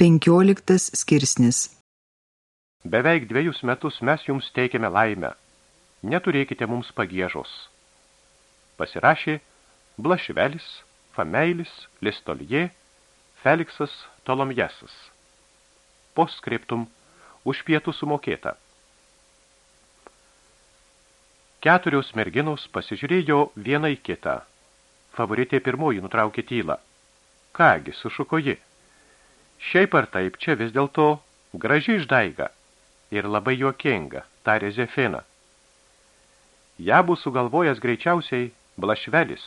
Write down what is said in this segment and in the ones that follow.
Penkioliktas skirsnis Beveik dviejus metus mes jums teikiame laimę. Neturėkite mums pagėžos. Pasirašė Blašvelis, Fameilis, Listolie, Feliksas Tolomjesas. Postskriptum už pietų sumokėta. Keturios merginos pasižiūrėjo vieną į kitą. Favoritė pirmoji nutraukė tylą. Kągi, sušuko ji. Šiaip ar taip, čia vis dėlto graži išdaiga ir labai juokinga, tarė Zefina. Ja bus sugalvojęs greičiausiai Blašvelis,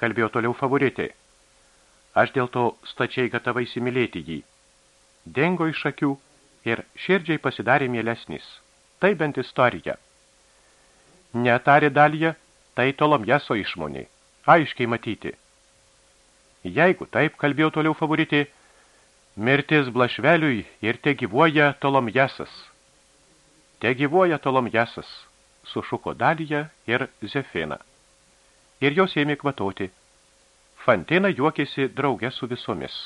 kalbėjo toliau favoritė. Aš dėl to stačiai gatavai įsimylėti jį. Dengo iš akių ir širdžiai pasidarė mielesnis. Tai bent istorija. Netarė dalija, tai tolomjeso išmonė. Aiškiai matyti. Jeigu taip, kalbėjo toliau favoritė, Mirtis blašveliui ir te gyvuoja Tolomjesas. Te gyvuoja Tolomjesas, sušuko Dalija ir Zefina. Ir jos ėmė kvatoti. Fantina juokėsi draugė su visomis.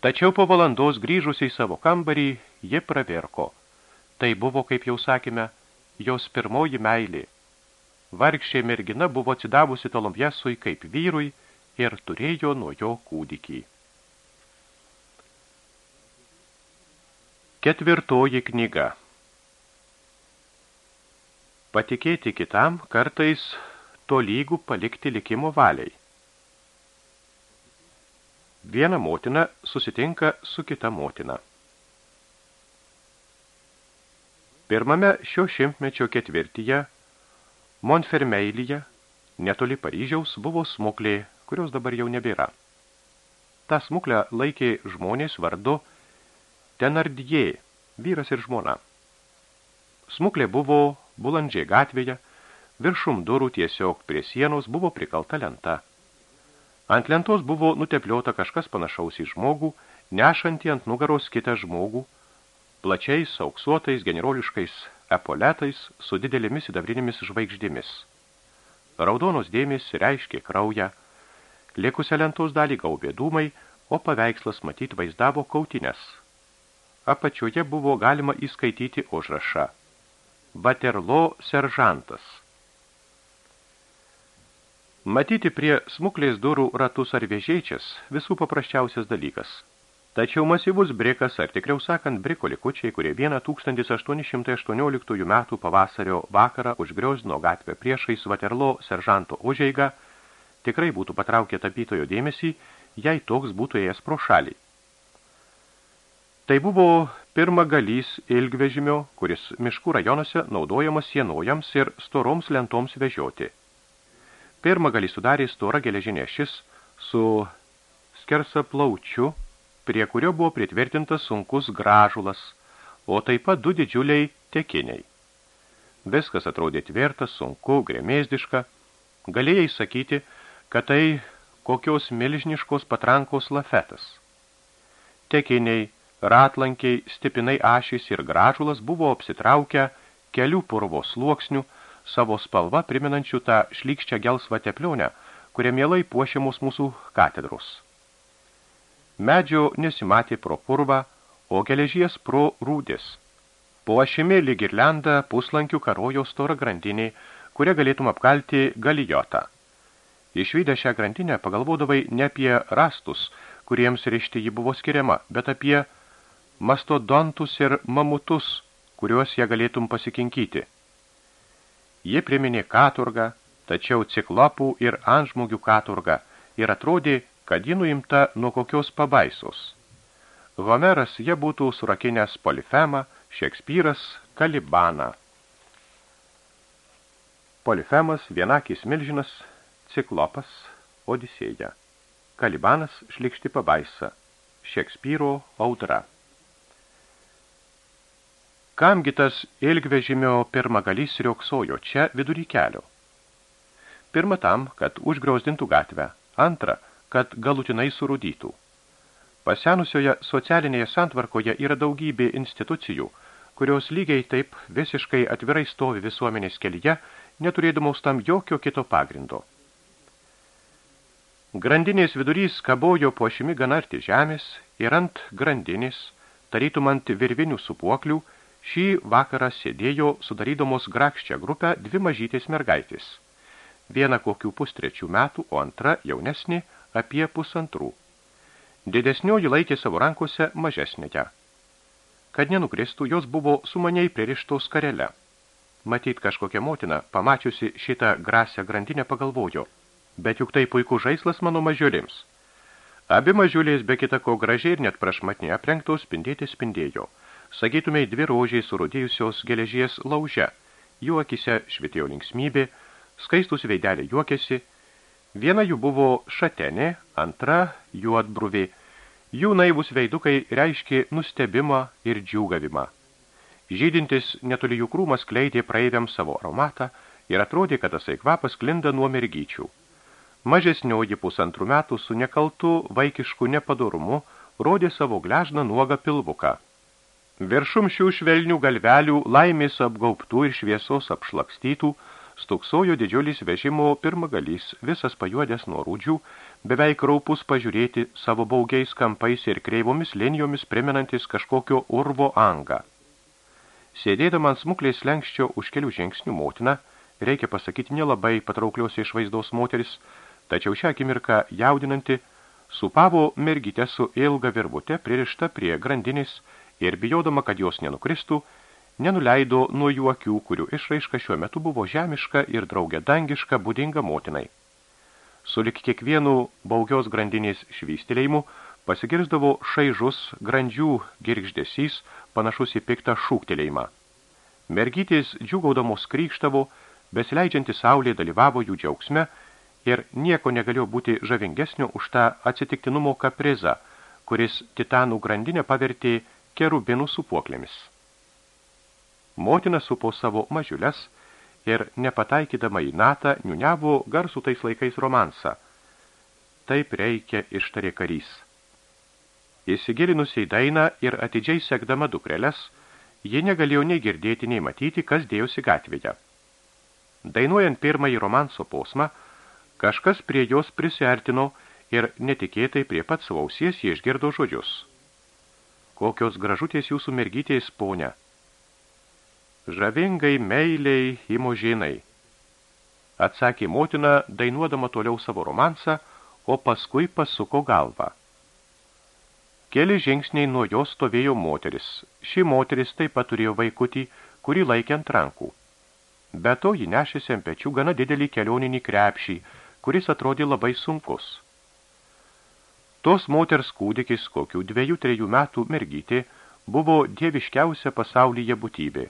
Tačiau po valandos grįžusiai savo kambarį, ji praverko. Tai buvo, kaip jau sakėme, jos pirmoji meilė. Vargšė mergina buvo atsidavusi Tolomjesui kaip vyrui ir turėjo nuo jo kūdikį. Ketvirtoji knyga Patikėti kitam kartais tolygų palikti likimo valiai. Viena motina susitinka su kita motina. Pirmame šio šimtmečio ketvirtyje Monfermeilyje, netoli Paryžiaus, buvo smuklė, kurios dabar jau nebėra. Ta smuklę laikė žmonės vardu Tenardie, vyras ir žmona. Smuklė buvo bulandžiai gatvėje, viršum durų tiesiog prie sienos buvo prikalta lenta. Ant lentos buvo nutepliota kažkas panašaus į žmogų, nešantį ant nugaros kitą žmogų, plačiais, auksuotais, generoliškais epoletais su didelėmis sidabrinėmis žvaigždėmis. Raudonos dėmės reiškė kraują, likusią lentos dalį gaubė dūmai, o paveikslas matyt vaizdavo kautinės – apačioje buvo galima įskaityti užrašą. Vaterlo seržantas. Matyti prie smuklės durų ratus ar vėžėčias visų paprasčiausias dalykas. Tačiau masyvus brikas, ar tikriau sakant, briko likučiai, kurie vieną 1818 metų pavasario vakarą užgriozdino gatvę priešais Vaterlo seržanto užeigą, tikrai būtų patraukę tapytojo dėmesį, jei toks būtų ėjęs pro šalį. Tai buvo pirma galys ilgvežimio, kuris miškų rajonuose naudojamas sienojams ir storoms lentoms vežioti. Pirma galys sudarė storą geležinė šis su skersa plaučiu, prie kurio buvo pritvirtintas sunkus gražulas, o taip pat du didžiuliai tekiniai. Viskas atrodė tvirtas, sunku, grėmėsdiška. Galėjai sakyti, kad tai kokios milžiniškos patrankos lafetas. Tekiniai ratlankiai, stipinai ašys ir gražulas buvo apsitraukę kelių purvo sluoksnių, savo spalva priminančių tą šlykščią gelsvą teplionę, kurie mielai puošiamus mūsų katedros. Medžio nesimatė pro purvą, o geležies pro rūdės. Po ašimi lyg ir lenda puslankių karojo storą grandinį, kurią galėtum apkalti galijotą. Išvydę šią grandinę pagalvodavai ne apie rastus, kuriems rišti ji buvo skiriama, bet apie mastodontus ir mamutus, kuriuos jie galėtum pasikinkyti. Ji priminė katurgą, tačiau ciklopų ir anžmogių katurgą ir atrodė, kad ji nuimta nuo kokios pabaisos. Homeras jie būtų surakinęs Polifemą, Šekspyras Kalibaną. Polifemas vienakis milžinas, ciklopas Odisėja. Kalibanas šlikšti pabaisa, Šekspyro audra. Kamgi tas ilgvežimio pirmagalys rioksojo čia vidury kelio? Pirma tam, kad užgrauzdintų gatvę. Antra, kad galutinai surudytų. Pasenusioje socialinėje santvarkoje yra daugybė institucijų, kurios lygiai taip visiškai atvirai stovi visuomenės kelyje, neturėdamos tam jokio kito pagrindo. Grandinės vidurys kabojo po šimi gana arti žemės ir ant grandinės, tarytum ant virvinių supuoklių, šį vakarą sėdėjo sudarydamos grakščią grupę dvi mažytės mergaitės. Viena kokių pustrečių metų, o antra jaunesnė apie pusantrų. Didesnioji laikė savo rankose mažesnėje. Kad nenukristų, jos buvo sumaniai pririštos karele. Matyt, kažkokia motina, pamačiusi šitą grasę grandinę, pagalvojo, bet juk tai puikus žaislas mano mažiulims. Abi mažiulės be kita ko gražiai ir net prašmatnė aprengtos spindėti spindėjo. Sakytumei dvi rožiai surudėjusios geležies lauže. Jų akise švitėjo linksmybė, skaistus veidelė juokėsi. Viena jų buvo šatenė, antra juodbruvė. Jų naivus veidukai reiškė nustebimą ir džiūgavimą. Žydintis netoli jų krūmas kleidė praeiviam savo aromatą ir atrodė, kad tasai kvapas klinda nuo mergyčių. Mažesnioji pusantrų metų su nekaltu vaikišku nepadorumu rodė savo gležną nuogą pilvuką. Viršum šių švelnių galvelių laimės apgaubtų ir šviesos apšlakstytų stuksojo didžiulis vežimo pirmagalys, visas pajuodęs nuo rūdžių, beveik raupus pažiūrėti savo baugiais kampais ir kreivomis linijomis primenantis kažkokio urvo angą. Sėdėdama ant smuklės lenkščio už kelių žingsnių motina, reikia pasakyti nelabai patrauklios išvaizdos moteris, tačiau šią akimirką jaudinanti supavo mergytę su ilga virvute pririšta prie grandinės ir bijodama, kad jos nenukristų, nenuleido nuo jų akių, kurių išraiška šiuo metu buvo žemiška ir draugė dangiška būdinga motinai. Sulik kiekvienų baugios grandinės švystelėjimu pasigirzdavo šaižus grandžių girgždesys, panašus į piktą šūktelėjimą. Mergytės džiugaudamos krykštavo, besileidžianti saulė dalyvavo jų džiaugsme ir nieko negalėjo būti žavingesnio už tą atsitiktinumo kaprizą, kuris titanų grandinę pavertė kerubinų supuoklėmis. Motina supo savo mažiulės ir nepataikydama į natą niuniavo garsų tais laikais romansą. Taip reikia ištarė karys. Įsigilinusi į dainą ir atidžiai sekdama dukrelės, ji negalėjo nei girdėti, nei matyti, kas dėjosi gatvėje. Dainuojant pirmąjį romanso posmą, Kažkas prie jos prisiartino ir netikėtai prie pat savo ausies jie išgirdo žodžius. Kokios gražutės jūsų mergytės, ponia. Žavingai meiliai imožinai. Atsakė motina, dainuodama toliau savo romansą, o paskui pasuko galvą. Keli žingsniai nuo jos stovėjo moteris. Ši moteris taip pat turėjo vaikutį, kurį laikė ant rankų. Be to, ji nešėsi ant pečių gana didelį kelioninį krepšį, kuris atrodė labai sunkus. Tos moters kūdikis, kokių dviejų trejų metų mergytė, buvo dieviškiausia pasaulyje būtybė.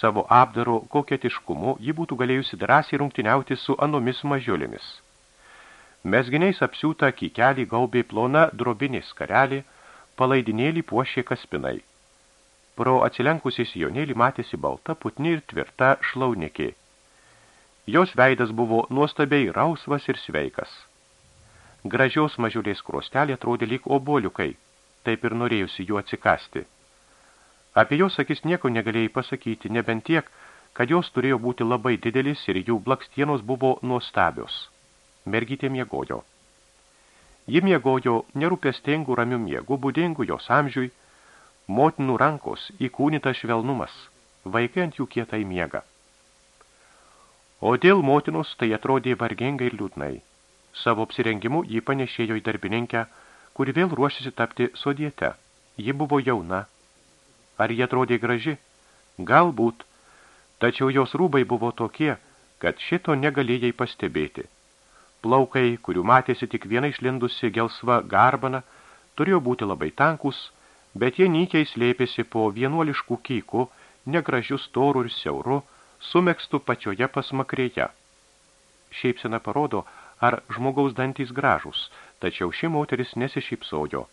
Savo apdaro koketiškumu ji būtų galėjusi drąsiai rungtiniauti su anomis mažiulėmis. Mesginiais apsiūta kykelį gaubė plona drobinės karelį, palaidinėlį puošė kaspinai. Pro atsilenkusi sijonėlį matėsi balta, putni ir tvirta šlaunikė – Jos veidas buvo nuostabiai rausvas ir sveikas. Gražiaus mažiulės krostelė atrodė lyg oboliukai, taip ir norėjusi jų atsikasti. Apie jos akis nieko negalėjai pasakyti, nebent tiek, kad jos turėjo būti labai didelis ir jų blakstienos buvo nuostabios. Mergytė miegojo. Ji miegojo nerūpestingų ramių miegų, būdingų jos amžiui, motinų rankos įkūnytas švelnumas, vaikai ant jų kietai miega. O dėl motinos tai atrodė vargingai ir liūdnai. Savo apsirengimu jį panešėjo į darbininkę, kuri vėl ruošėsi tapti sodiete. Ji buvo jauna. Ar jie atrodė graži? Galbūt. Tačiau jos rūbai buvo tokie, kad šito negalėjai pastebėti. Plaukai, kurių matėsi tik viena išlindusi gelsva garbana, turėjo būti labai tankus, bet jie nykiai slėpėsi po vienuoliškų kykų, negražių storų ir siaurų, sumėgstų pačioje pasmakrėje. Šeipsena parodo, ar žmogaus dantys gražus, tačiau ši moteris nesišypsojo.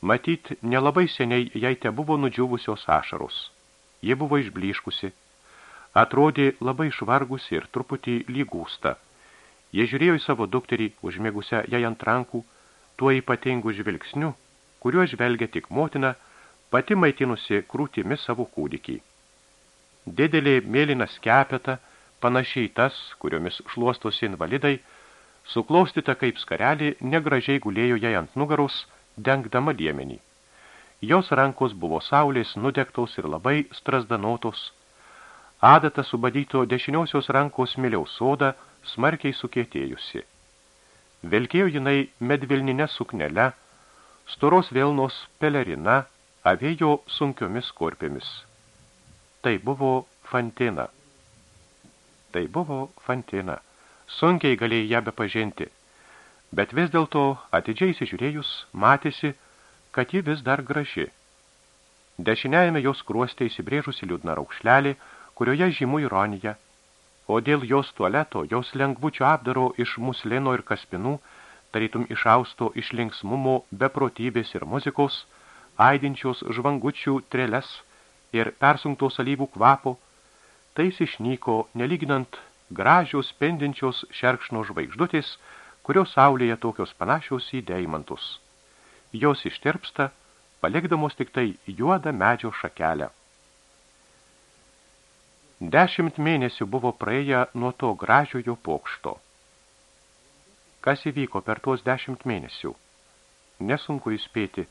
Matyt, nelabai seniai jai te buvo nudžiūvusios ašarus. Ji buvo išbliškusi. Atrodė labai švargusi ir truputį lygūsta. Jie žiūrėjo į savo dukterį, užmėgusią jai ant rankų, tuo ypatingu žvilgsniu, kuriuo žvelgia tik motina, pati maitinusi krūtimi savo kūdikį. Didelė mėlyna skepeta, panašiai tas, kuriomis šluostosi invalidai, suklostyta kaip skarelį, negražiai gulėjo jai ant nugaros, dengdama liemenį. Jos rankos buvo saulės nudegtos ir labai strasdanotos. Adata subadyto dešiniosios rankos miliaus soda smarkiai sukėtėjusi. Velkėjo jinai medvilninę suknelę, storos vėlnos pelerina, avėjo sunkiomis korpėmis. Tai buvo Fantina. Tai buvo Fantina. Sunkiai galėjai ją bepažinti. Bet vis dėlto, atidžiai įsižiūrėjus, matėsi, kad ji vis dar graži. Dešiniajame jos kruostė įsibrėžusi liūdna raukšlelė, kurioje žymų ironija, o dėl jos tualeto, jos lengvučio apdaro iš muslino ir kaspinų, tarytum išausto iš linksmumo, beprotybės ir muzikos, aidinčios žvangučių treles ir persunktos alyvų kvapo, tais išnyko, nelyginant gražios spendinčios šerkšno žvaigždutės, kurios saulėje tokios panašios į deimantus. Jos ištirpsta, palikdamos tik tai juodą medžio šakelę. Dešimt mėnesių buvo praėję nuo to gražiojo pokšto. Kas įvyko per tuos dešimt mėnesių? Nesunku įspėti.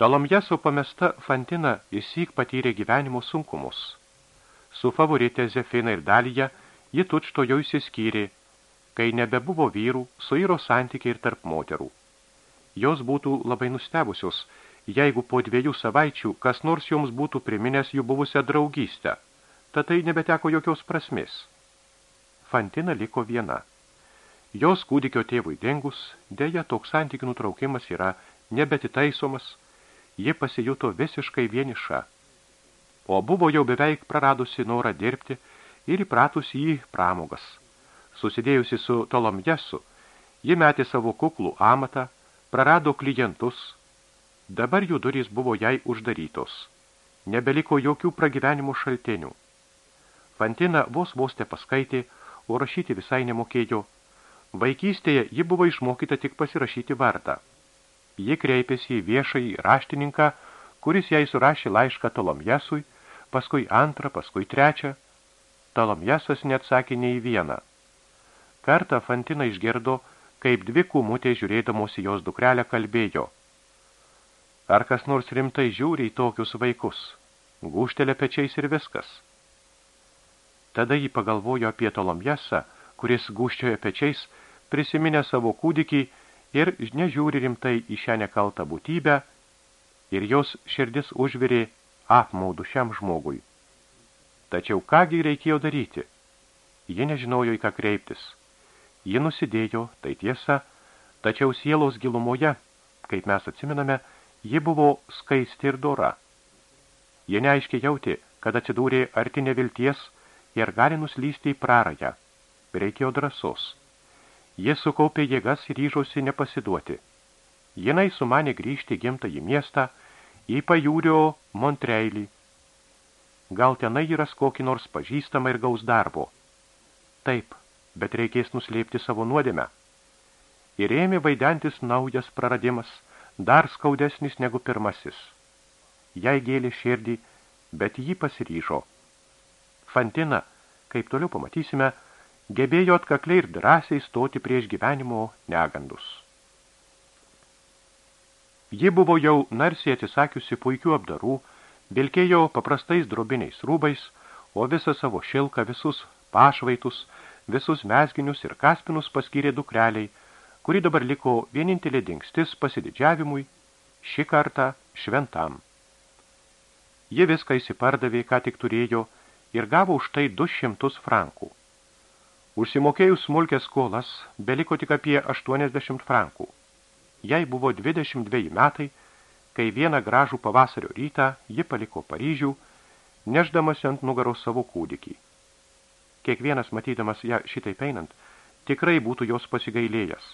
Talomjeso pamesta Fantina įsyk patyrė gyvenimo sunkumus. Su favoritė Zefina ir Dalija ji tučto jau įsiskyrė, kai nebebuvo vyrų, suiro santykiai ir tarp moterų. Jos būtų labai nustebusios, jeigu po dviejų savaičių kas nors joms būtų priminęs jų buvusią draugystę, tad tai nebeteko jokios prasmės. Fantina liko viena. Jos kūdikio tėvui dengus, dėja toks santykių nutraukimas yra nebetitaisomas, ji pasijuto visiškai vieniša, o buvo jau beveik praradusi norą dirbti ir įpratusi į pramogas. Susidėjusi su Tolomjesu, ji metė savo kuklų amatą, prarado klientus, Dabar jų durys buvo jai uždarytos. Nebeliko jokių pragyvenimų šaltinių. Fantina vos vos te paskaitė, o rašyti visai nemokėjo. Vaikystėje ji buvo išmokyta tik pasirašyti vardą. Ji kreipėsi į viešąjį raštininką, kuris jai surašė laišką Tolomjesui, paskui antrą, paskui trečią. Tolomjesas neatsakė nei vieną. Kartą Fantina išgirdo, kaip dvi kūmutė žiūrėdamosi jos dukrelę kalbėjo – Ar kas nors rimtai žiūri į tokius vaikus? Gūštelė pečiais ir viskas. Tada jį pagalvojo apie Tolomjesą, kuris gūščiojo pečiais, prisiminė savo kūdikį ir nežiūri rimtai į šią nekaltą būtybę, ir jos širdis užvirė apmaudu šiam žmogui. Tačiau kągi reikėjo daryti? Ji nežinojo, į ką kreiptis. Ji nusidėjo, tai tiesa, tačiau sielos gilumoje, kaip mes atsiminame, Ji buvo skaisti ir dora. Jie neaiškiai jautė, kad atsidūrė arti nevilties ir gali nuslysti į prarają. Reikėjo drąsos. Jis sukaupė jėgas ir ryžosi nepasiduoti. Jinai sumanė grįžti gimtą į miestą, į pajūrio Montreilį. Gal tenai yra kokį nors pažįstamą ir gaus darbo. Taip, bet reikės nuslėpti savo nuodėmę. Ir ėmė vaidentis naujas praradimas – dar skaudesnis negu pirmasis. Jai gėlė širdį, bet jį pasiryžo. Fantina, kaip toliau pamatysime, gebėjo atkakliai ir drąsiai stoti prieš gyvenimo negandus. Ji buvo jau narsiai atsisakiusi puikių apdarų, vilkėjo paprastais drobiniais rūbais, o visą savo šilką, visus pašvaitus, visus mesginius ir kaspinus paskyrė dukreliai, kuri dabar liko vienintelė dingstis pasididžiavimui, šį kartą šventam. Ji viską įsipardavė, ką tik turėjo, ir gavo už tai 200 frankų. Užsimokėjus smulkės skolas, beliko tik apie 80 frankų. Jai buvo 22 metai, kai vieną gražų pavasario rytą ji paliko Paryžių, neždamas ant nugaros savo kūdikį. Kiekvienas matydamas ją šitai einant, tikrai būtų jos pasigailėjęs.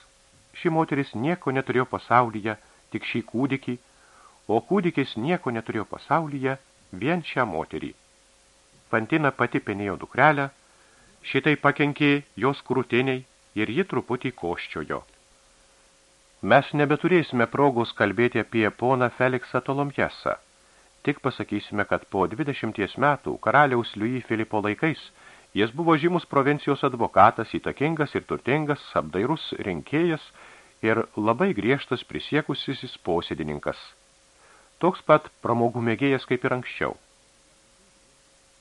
Ši moteris nieko neturėjo pasaulyje, tik šį kūdikį, o kūdikis nieko neturėjo pasaulyje, vien šią moterį. Fantina pati penėjo dukrelę, šitai pakenkė jos krūtiniai ir ji truputį koščiojo. Mes nebeturėsime progos kalbėti apie poną Feliksą Tolomjesą. Tik pasakysime, kad po 20 metų karaliaus Liui Filipo laikais jis buvo žymus provincijos advokatas, įtakingas ir turtingas, apdairus rinkėjas ir labai griežtas prisiekusisis posėdininkas. Toks pat pramogų mėgėjas kaip ir anksčiau.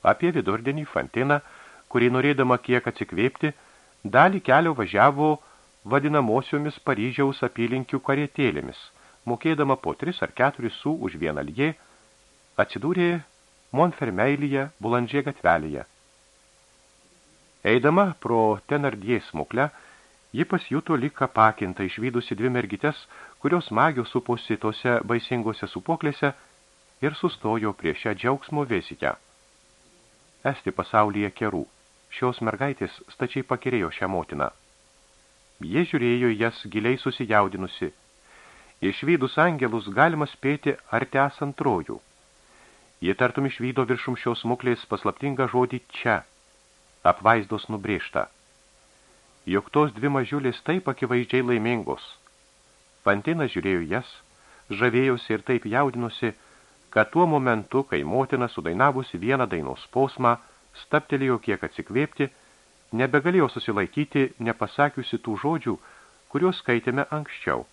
Apie vidurdienį Fantiną, kurį norėdama kiek atsikvėpti, dalį kelio važiavo vadinamosiomis Paryžiaus apylinkių karietėlėmis, mokėdama po 3 ar 4 su už vieną lie, atsidūrė Monfermeilyje, Bulandžė gatvelėje. Eidama pro Tenardie smuklę, ji pasijuto lyg apakinta išvydusi dvi mergites, kurios magios suposi tose baisingose supoklėse ir sustojo prie šią džiaugsmo vėsikę. Esti pasaulyje kerų. Šios mergaitės stačiai pakirėjo šią motiną. Jie žiūrėjo jas giliai susijaudinusi. Išvydus angelus galima spėti artes antrojų. Jie tartum išvydo viršum šios smuklės paslaptingą žodį čia, apvaizdos nubrėžta. Juk tos dvi mažiulės taip akivaizdžiai laimingos. Fantinas žiūrėjo jas, žavėjosi ir taip jaudinusi, kad tuo momentu, kai motina sudainavusi vieną dainos posmą, staptelėjo kiek atsikvėpti, nebegalėjo susilaikyti, nepasakiusi tų žodžių, kuriuos skaitėme anksčiau.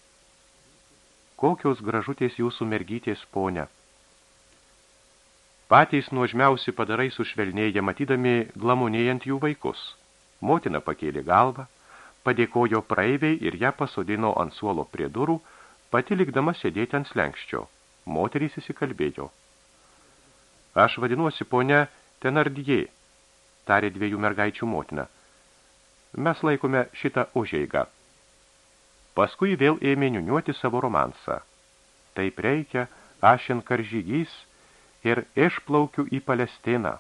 Kokios gražutės jūsų mergytės, ponia, Patys nuožmiausi padarai sušvelnėja, matydami glamonėjant jų vaikus. Motina pakėlė galvą, padėkojo praeiviai ir ją pasodino ant suolo prie durų, pati likdama sėdėti ant slenkščio. Moterys įsikalbėjo. Aš vadinuosi ponia Tenardie, tarė dviejų mergaičių motina. Mes laikome šitą užeigą. Paskui vėl ėmė niuniuoti savo romansą. Taip reikia, ašin karžygys, ir išplaukiu į Palestiną.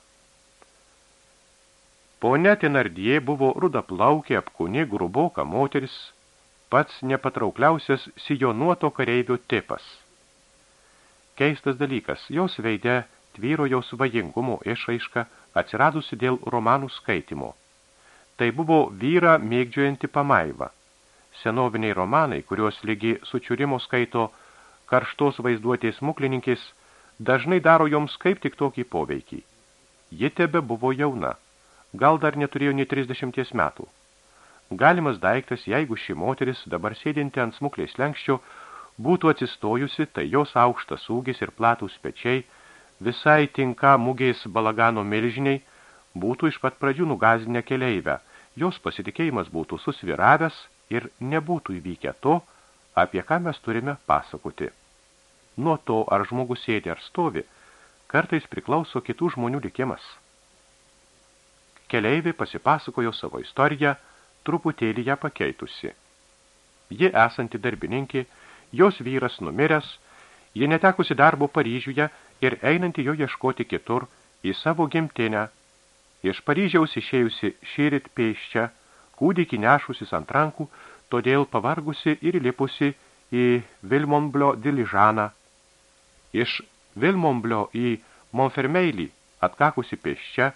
Pone Tenardie buvo rudaplaukė, apkūni, gruboka moteris, pats nepatraukliausias sijonuoto kareivio tipas. Keistas dalykas, jos veide tvyro jos vajingumo išaiška atsiradusi dėl romanų skaitimo. Tai buvo vyra mėgdžiojanti pamaiva. Senoviniai romanai, kuriuos lygi sučiūrimo skaito karštos vaizduotės muklininkės, dažnai daro joms kaip tik tokį poveikį. Ji tebe buvo jauna, gal dar neturėjo nei 30 metų. Galimas daiktas, jeigu ši moteris, dabar sėdinti ant smuklės lenkščio, būtų atsistojusi, tai jos aukštas ūgis ir platūs pečiai, visai tinka mugės balagano milžiniai, būtų iš pat pradžių nugazinę keleivę, jos pasitikėjimas būtų susviravęs ir nebūtų įvykę to, apie ką mes turime pasakoti. Nuo to, ar žmogus sėdi ar stovi, kartais priklauso kitų žmonių likimas. Keleivė pasipasakojo savo istoriją, truputėlį ją pakeitusi. Ji esanti darbininkė, jos vyras numiręs, ji netekusi darbo Paryžiuje ir einanti jo ieškoti kitur į savo gimtinę. Iš Paryžiaus išėjusi šįrit pėščia, kūdikį nešusis ant rankų, todėl pavargusi ir lipusi į Vilmonblio diližaną Iš Vilmomblio į Monfermeilį atkakusi pėsčia,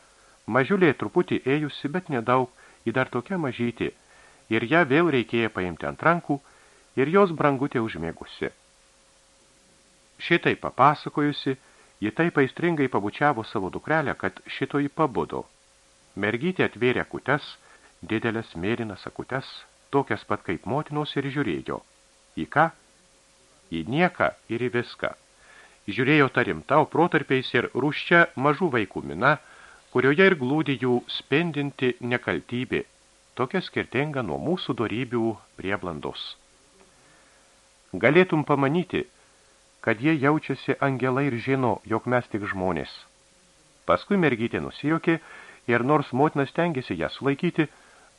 mažiulė truputį ėjusi, bet nedaug, į dar tokia mažyti, ir ją vėl reikėjo paimti ant rankų, ir jos brangutė užmėgusi. Šitai papasakojusi, ji taip aistringai pabučiavo savo dukrelę, kad šito jį pabudo. Mergytė atvėrė kutes, didelės mėlynas akutes, tokias pat kaip motinos ir žiūrėjo. Į ką? Į nieką ir į viską žiūrėjo ta rimta, o protarpiais ir rūščia mažų vaikų mina, kurioje ir glūdi jų spendinti nekaltybė, tokia skirtinga nuo mūsų dorybių prieblandos. Galėtum pamanyti, kad jie jaučiasi angelai ir žino, jog mes tik žmonės. Paskui mergytė nusijokė ir nors motinas tengiasi ją sulaikyti,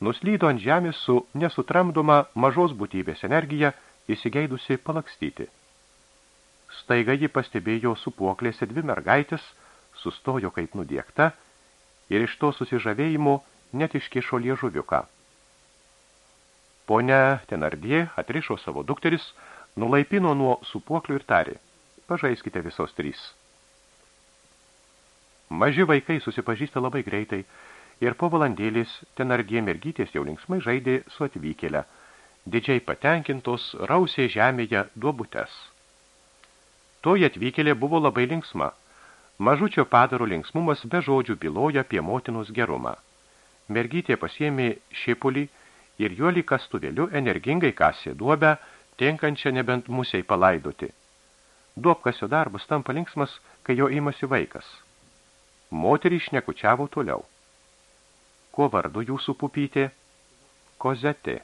nuslydo ant žemės su nesutramdoma mažos būtybės energija, įsigeidusi palakstyti. Staiga ji pastebėjo supuoklėse dvi mergaitės, sustojo kaip nudiekta ir iš to susižavėjimo net iškišo liežuviuką. Pone Tenardie atrišo savo dukteris, nulaipino nuo supuoklių ir tarė, pažaiskite visos trys. Maži vaikai susipažįsta labai greitai ir po valandėlės Tenardie mergytės jau linksmai žaidė su atvykėle, didžiai patenkintos rausė žemėje duobutes. Toji atvykėlė buvo labai linksma. Mažučio padaro linksmumas be žodžių byloja apie motinos gerumą. Mergytė pasiėmė šipulį, ir juo lyg kastuvėliu energingai kasė duobę, tenkančią nebent musiai palaidoti. Duobkasio darbas tampa linksmas, kai jo imasi vaikas. Moterį šnekučiavo toliau. Kuo vardu jūsų pupytė? Kozetė.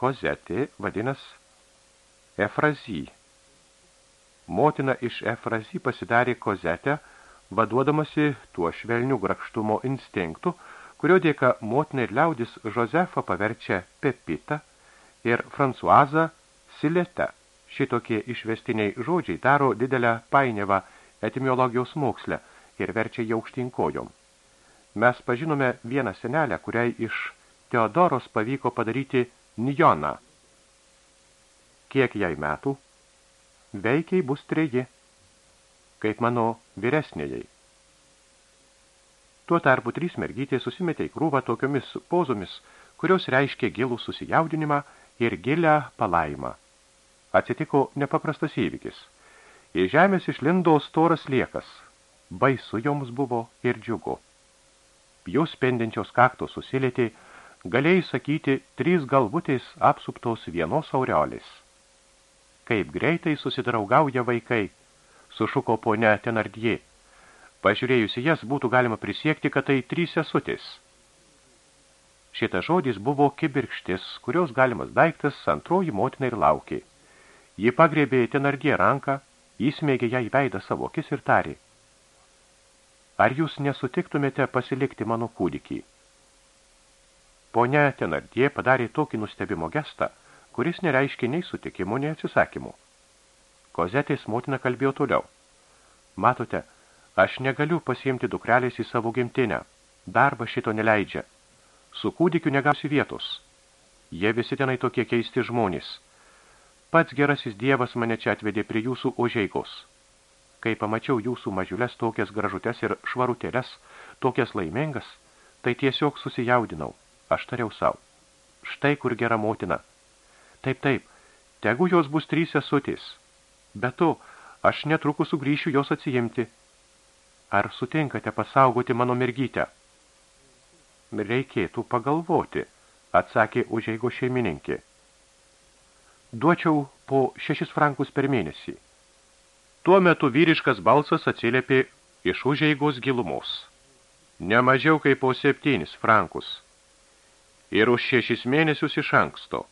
Kozetė vadinas Efrazy. Motina iš Efrazy pasidarė kozetę, vaduodamasi tuo švelnių grakštumo instinktų, kurio dėka motina ir liaudis Josefą paverčia Pepita ir Fransuazą Silete. Šitokie išvestiniai žodžiai daro didelę painiavą etimologijos mokslę ir verčia į aukštinkojom. Mes pažinome vieną senelę, kuriai iš Teodoros pavyko padaryti Nijoną. Kiek jai metų? veikiai bus treji, kaip mano vyresnėjai. Tuo tarpu trys mergytės susimetė į krūvą tokiomis pozomis, kurios reiškė gilų susijaudinimą ir gilę palaimą. Atsitiko nepaprastas įvykis. Į žemės išlindo storas liekas. Baisu joms buvo ir džiugu. Jos spendinčios kaktos susilietė, galėjai sakyti, trys galvutės apsuptos vienos aureolės kaip greitai susidraugauja vaikai, sušuko ponia Tenardie. Pažiūrėjusi jas, būtų galima prisiekti, kad tai trys sesutės. Šitas žodis buvo kibirkštis, kurios galimas daiktas antroji motina ir laukė. Ji pagrėbė Tenardie ranką, įsmėgė ją į veidą savo akis ir tarė. Ar jūs nesutiktumėte pasilikti mano kūdikį? Ponia Tenardie padarė tokį nustebimo gestą, kuris nereiškia nei sutikimo, nei atsisakymų. Kozetės motina kalbėjo toliau. Matote, aš negaliu pasiimti dukrelės į savo gimtinę. Darbas šito neleidžia. Su kūdikiu negausi vietos. Jie visi tenai tokie keisti žmonės. Pats gerasis dievas mane čia atvedė prie jūsų ožeigos. Kai pamačiau jūsų mažiulės tokias gražutes ir švarutėlės, tokias laimingas, tai tiesiog susijaudinau. Aš tariau savo. Štai kur gera motina – Taip, taip, tegu jos bus trys sesutės. Be to, aš netrukus sugrįšiu jos atsijimti. Ar sutinkate pasaugoti mano mergytę? Reikėtų pagalvoti, atsakė užeigo šeimininkė. Duočiau po šešis frankus per mėnesį. Tuo metu vyriškas balsas atsiliepė iš užeigos gilumos. Ne mažiau kaip po septynis frankus. Ir už šešis mėnesius iš anksto.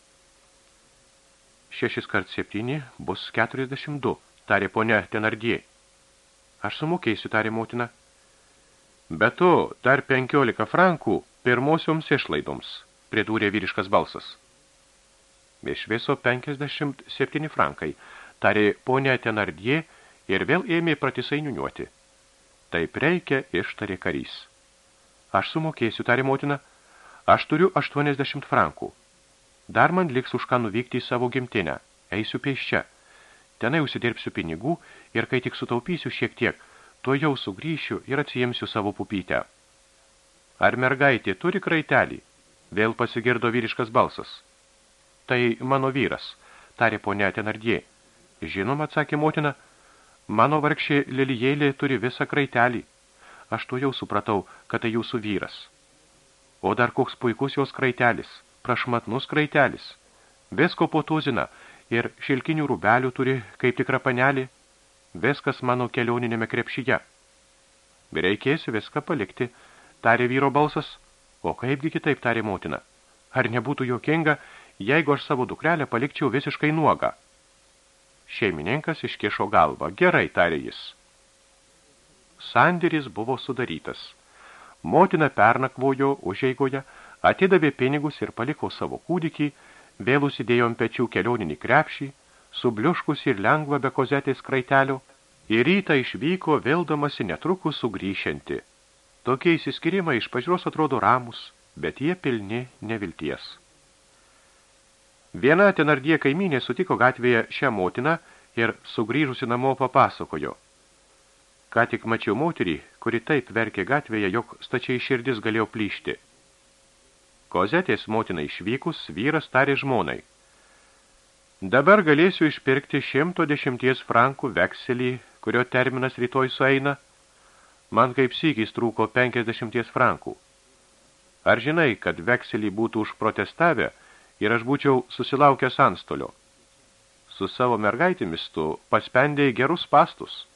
6 kart 7 bus 42, tarė ponia Tenardie. Aš sumokėsiu, tarė motina. Be to, dar 15 frankų pirmosioms išlaidoms, pridūrė vyriškas balsas. Iš viso 57 frankai, tarė ponia Tenardie ir vėl ėmė pratisai niuniuoti. Taip reikia, ištarė karys. Aš sumokėsiu, tarė motina, aš turiu 80 frankų. Dar man liks už ką nuvykti į savo gimtinę. Eisiu pėsčia. Tenai užsidirbsiu pinigų ir kai tik sutaupysiu šiek tiek, to jau sugrįšiu ir atsijimsiu savo pupytę. Ar mergaitė turi kraitelį? Vėl pasigirdo vyriškas balsas. Tai mano vyras, tarė ponė Tenardie. Žinoma, atsakė motina, mano vargšė lelijėlė turi visą kraitelį. Aš to jau supratau, kad tai jūsų vyras. O dar koks puikus jos kraitelis – prašmatnus kraitelis. Visko po tuziną ir šilkinių rūbelių turi kaip tikra panelį. Viskas mano kelioninėme krepšyje. Reikės viską palikti, tarė vyro balsas. O kaipgi kitaip tarė motina. Ar nebūtų jokinga, jeigu aš savo dukrelę palikčiau visiškai nuogą? Šeimininkas iškišo galvą. Gerai, tarė jis. Sandėris buvo sudarytas. Motina pernakvojo užeigoje, atidavė pinigus ir paliko savo kūdikį, vėl užsidėjo ant pečių kelioninį krepšį, subliuškus ir lengva be kozetės kraitelio, ir rytą išvyko vėldamasi netrukus sugrįšianti. Tokie įsiskirimai iš pažiūros atrodo ramus, bet jie pilni nevilties. Viena tenardie kaimynė sutiko gatvėje šią motiną ir sugrįžusi namo papasakojo. Ką tik mačiau moterį, kuri taip verkė gatvėje, jog stačiai širdis galėjo plyšti – Kozetės motina išvykus, vyras tarė žmonai. Dabar galėsiu išpirkti 110 frankų vekselį, kurio terminas rytoj sueina. Man kaip sykis trūko 50 frankų. Ar žinai, kad vekselį būtų užprotestavę ir aš būčiau susilaukęs antstolio? Su savo mergaitėmis tu paspendėjai gerus pastus.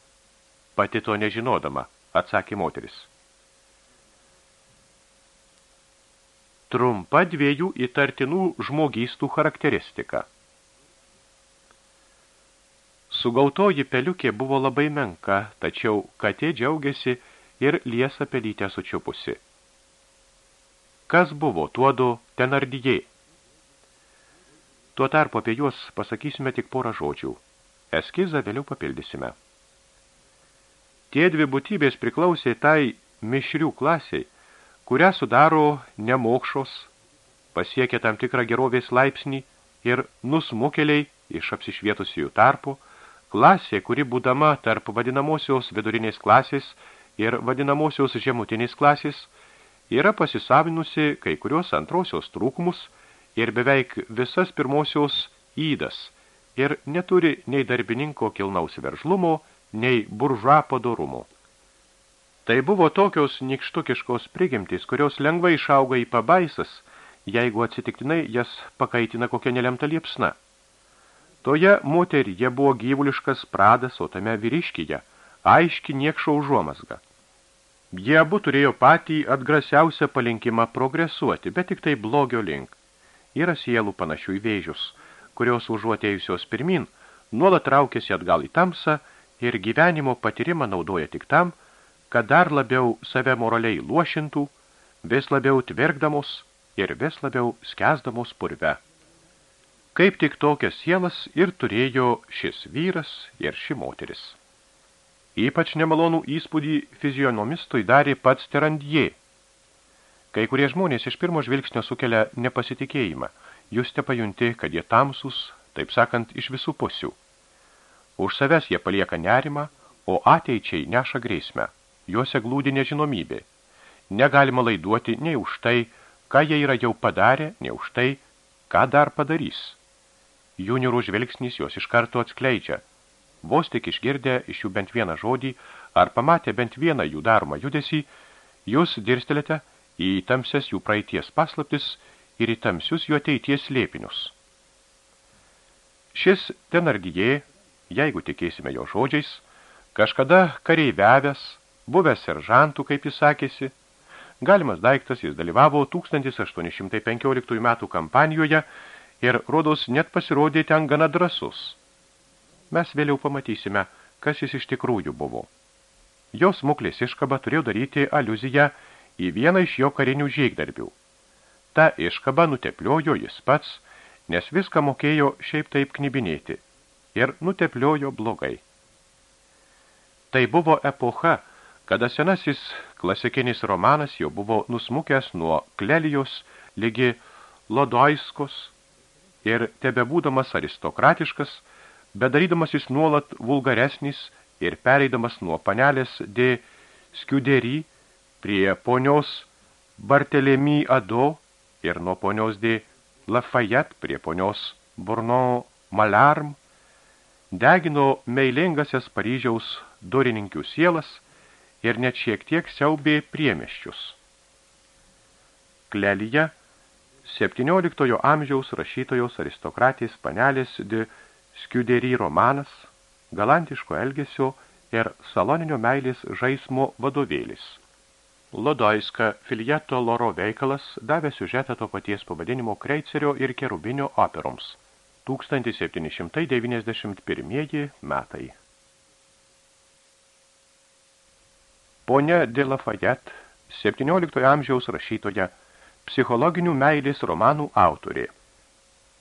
Pati to nežinodama, atsakė moteris. Trumpa dviejų įtartinų žmogystų charakteristika. Sugautoji peliukė buvo labai menka, tačiau katė džiaugiasi ir liesa pelytę sučiupusi. Kas buvo tuodu tenardijai? Tuo tarpu apie juos pasakysime tik porą žodžių. Eskizą vėliau papildysime. Tie dvi būtybės priklausė tai mišrių klasiai, kurią sudaro nemokšos, pasiekė tam tikrą gerovės laipsnį ir nusmukeliai iš apsišvietusiųjų tarpų, klasė, kuri būdama tarp vadinamosios vidurinės klasės ir vadinamosios žemutinės klasės, yra pasisavinusi kai kurios antrosios trūkumus – ir beveik visas pirmosios įdas ir neturi nei darbininko kilnaus veržlumo, nei buržuo padorumo. Tai buvo tokios nikštukiškos prigimtys, kurios lengvai išauga į pabaisas, jeigu atsitiktinai jas pakaitina kokia nelemta liepsna. Toje moteryje buvo gyvuliškas pradas, o tame vyriškyje aiški niekšo užuomasga. Jie abu turėjo patį atgrasiausią palinkimą progresuoti, bet tik tai blogio link. Yra sielų panašių į vėžius, kurios užuotėjusios pirmin, nuolat traukiasi atgal į tamsą ir gyvenimo patyrimą naudoja tik tam, kad dar labiau save moraliai luošintų, vis labiau tverkdamos ir vis labiau skesdamos purve. Kaip tik tokias sielas ir turėjo šis vyras ir ši moteris. Ypač nemalonų įspūdį fizionomistui darė pats Terandie – Kai kurie žmonės iš pirmo žvilgsnio sukelia nepasitikėjimą. Jūs te pajunti, kad jie tamsus, taip sakant, iš visų pusių. Už savęs jie palieka nerimą, o ateičiai neša grėsmę. Juose glūdi nežinomybė. Negalima laiduoti nei už tai, ką jie yra jau padarę, nei už tai, ką dar padarys. Jų niūrų žvilgsnis juos iš karto atskleidžia. Vos tik išgirdę iš jų bent vieną žodį, ar pamatę bent vieną jų daromą judesį, jūs dirstelėte – į tamsias jų praeities paslaptis ir į tamsius jų ateities lėpinius. Šis tenardijė, jeigu tikėsime jo žodžiais, kažkada kareiviavęs, buvęs seržantų, kaip jis sakėsi, galimas daiktas jis dalyvavo 1815 metų kampanijoje ir, rodos, net pasirodė ten gana drasus. Mes vėliau pamatysime, kas jis iš tikrųjų buvo. Jos muklės iškaba turėjo daryti aliuziją į vieną iš jo karinių žygdarbių. Ta iškaba nutepliojo jis pats, nes viską mokėjo šiaip taip knibinėti ir nutepliojo blogai. Tai buvo epocha, kada senasis klasikinis romanas jau buvo nusmukęs nuo Klelijos lygi Lodoiskos ir tebebūdamas aristokratiškas, bedarydamas jis nuolat vulgaresnis ir pereidamas nuo panelės de skiudery prie ponios Bartelemy Ado ir nuo ponios de Lafayette prie ponios Burno Malarm, degino meilingasias Paryžiaus durininkių sielas ir net šiek tiek siaubė priemeščius. Klelyje 17 amžiaus rašytojos aristokratės panelės de Skiudery romanas, galantiško elgesio ir saloninio meilės žaismo vadovėlis – Lodoiska Filieto Loro veikalas davė siužetą to paties pavadinimo Kreicerio ir Kerubinio operoms. 1791 metai. Ponia de Lafayette, 17 amžiaus rašytoja, psichologinių meilės romanų autorė.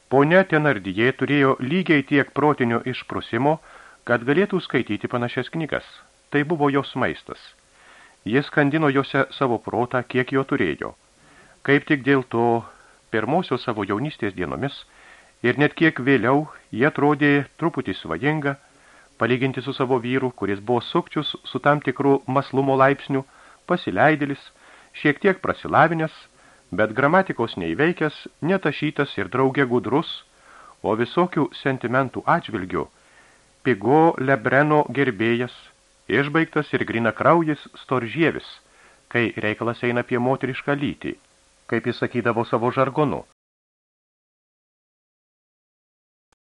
Ponia Tenardije turėjo lygiai tiek protinio išprusimo, kad galėtų skaityti panašias knygas. Tai buvo jos maistas – Jis skandino juose savo protą, kiek jo turėjo. Kaip tik dėl to pirmosios savo jaunystės dienomis ir net kiek vėliau jie atrodė truputį svajinga, palyginti su savo vyru, kuris buvo sukčius su tam tikru maslumo laipsniu, pasileidėlis, šiek tiek prasilavinęs, bet gramatikos neįveikęs, netašytas ir draugė gudrus, o visokių sentimentų atžvilgių, pigo Lebreno gerbėjas – išbaigtas ir grina kraujas storžievis, kai reikalas eina apie moterišką lytį, kaip jis sakydavo savo žargonu,